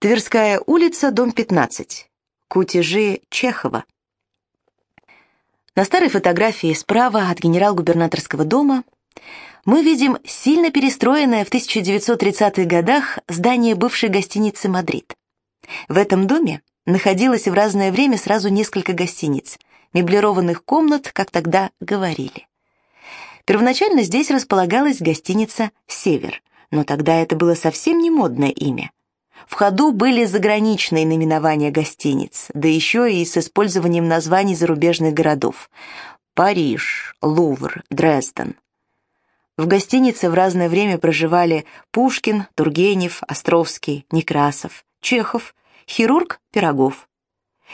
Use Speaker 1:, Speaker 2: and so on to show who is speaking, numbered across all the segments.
Speaker 1: Тверская улица, дом 15. Кутежи Чехова. На старой фотографии справа от генерал-губернаторского дома мы видим сильно перестроенное в 1930-х годах здание бывшей гостиницы «Мадрид». В этом доме находилось в разное время сразу несколько гостиниц, меблированных комнат, как тогда говорили. Первоначально здесь располагалась гостиница «Север», но тогда это было совсем не модное имя. В ходу были заграничные наименования гостиниц, да еще и с использованием названий зарубежных городов. Париж, Лувр, Дрезден. В гостинице в разное время проживали Пушкин, Тургенев, Островский, Некрасов, Чехов, хирург Пирогов.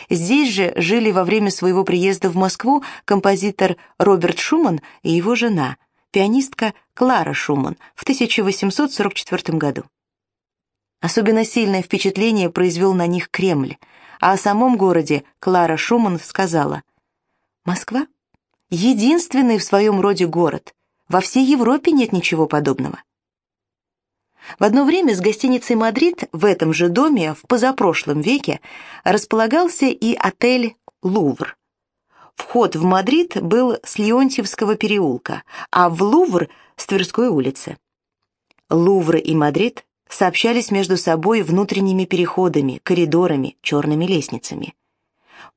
Speaker 1: Здесь же жили во время своего приезда в Москву композитор Роберт Шуман и его жена, пианистка Клара Шуман в 1844 году. Особенно сильное впечатление произвел на них Кремль, а о самом городе Клара Шуман сказала «Москва — единственный в своем роде город, во всей Европе нет ничего подобного». В одно время с гостиницей «Мадрид» в этом же доме в позапрошлом веке располагался и отель «Лувр». Вход в Мадрид был с Леонтьевского переулка, а в Лувр — с Тверской улицы. Лувр и Мадрид сообщались между собой внутренними переходами, коридорами, черными лестницами.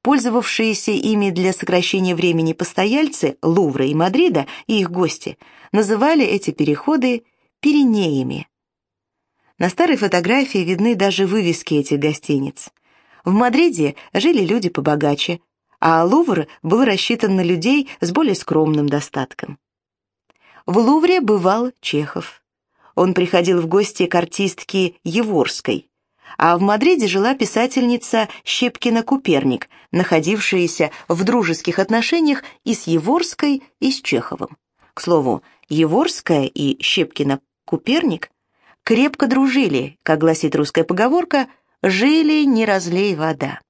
Speaker 1: Пользовавшиеся ими для сокращения времени постояльцы Лувра и Мадрида и их гости называли эти переходы Пиренеями. На старой фотографии видны даже вывески этих гостиниц. В Мадриде жили люди побогаче, а Лувр был рассчитан на людей с более скромным достатком. В Лувре бывал Чехов. Он приходил в гости к артистке Еворской, а в Мадриде жила писательница Щепкина-Куперник, находившаяся в дружеских отношениях и с Еворской, и с Чеховым. К слову, Еворская и Щепкина-Куперник крепко дружили, как гласит русская поговорка, жили не разлей вода.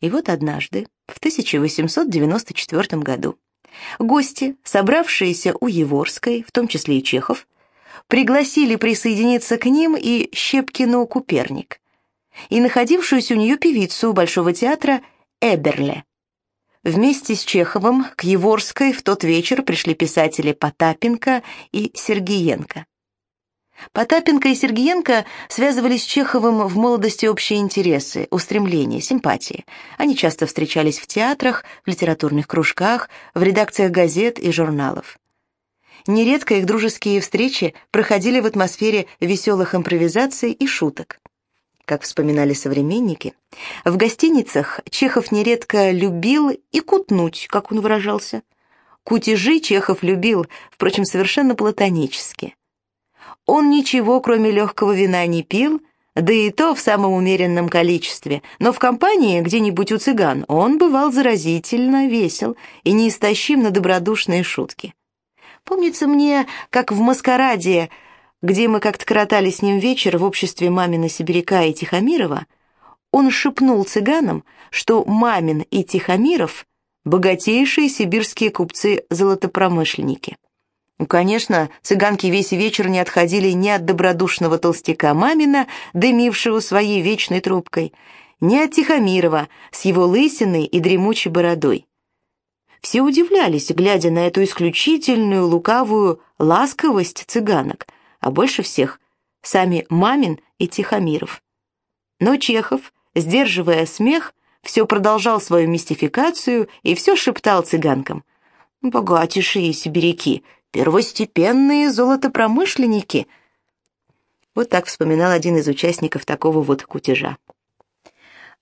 Speaker 1: И вот однажды, в 1894 году, гости, собравшиеся у Еворской, в том числе и Чехов, пригласили присоединиться к ним и Щепкину Куперник, и находившуюся у нее певицу Большого театра Эберле. Вместе с Чеховым к Еворской в тот вечер пришли писатели Потапенко и Сергеенко. Потапенко и Сергеенко связывались с Чеховым в молодости общие интересы, устремления, симпатии. Они часто встречались в театрах, в литературных кружках, в редакциях газет и журналов. Нередко их дружеские встречи проходили в атмосфере веселых импровизаций и шуток. Как вспоминали современники, в гостиницах Чехов нередко любил и кутнуть, как он выражался. Кутежи Чехов любил, впрочем, совершенно платонически. Он ничего, кроме легкого вина, не пил, да и то в самом умеренном количестве, но в компании где-нибудь у цыган он бывал заразительно весел и неистощим на добродушные шутки. Помнится мне, как в «Маскараде», где мы как-то коротали с ним вечер в обществе мамина Сибиряка и Тихомирова, он шепнул цыганам, что Мамин и Тихомиров — богатейшие сибирские купцы-золотопромышленники. Ну, конечно, цыганки весь вечер не отходили ни от добродушного толстяка Мамина, дымившего своей вечной трубкой, ни от Тихомирова с его лысиной и дремучей бородой. Все удивлялись, глядя на эту исключительную лукавую ласковость цыганок, а больше всех сами Мамин и Тихомиров. Но Чехов, сдерживая смех, все продолжал свою мистификацию и все шептал цыганкам. «Богатейшие сибиряки, первостепенные золотопромышленники». Вот так вспоминал один из участников такого вот кутежа.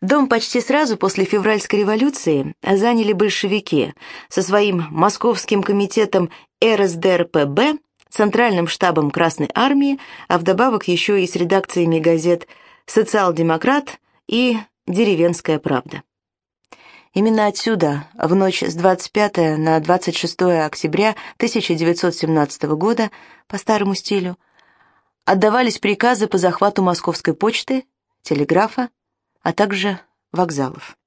Speaker 1: Дом почти сразу после февральской революции заняли большевики со своим московским комитетом РСДРПБ, Центральным штабом Красной Армии, а вдобавок еще и с редакциями газет «Социал-демократ» и «Деревенская правда». Именно отсюда, в ночь с 25 на 26 октября 1917 года, по старому стилю, отдавались приказы по захвату московской почты, телеграфа, а также вокзалов.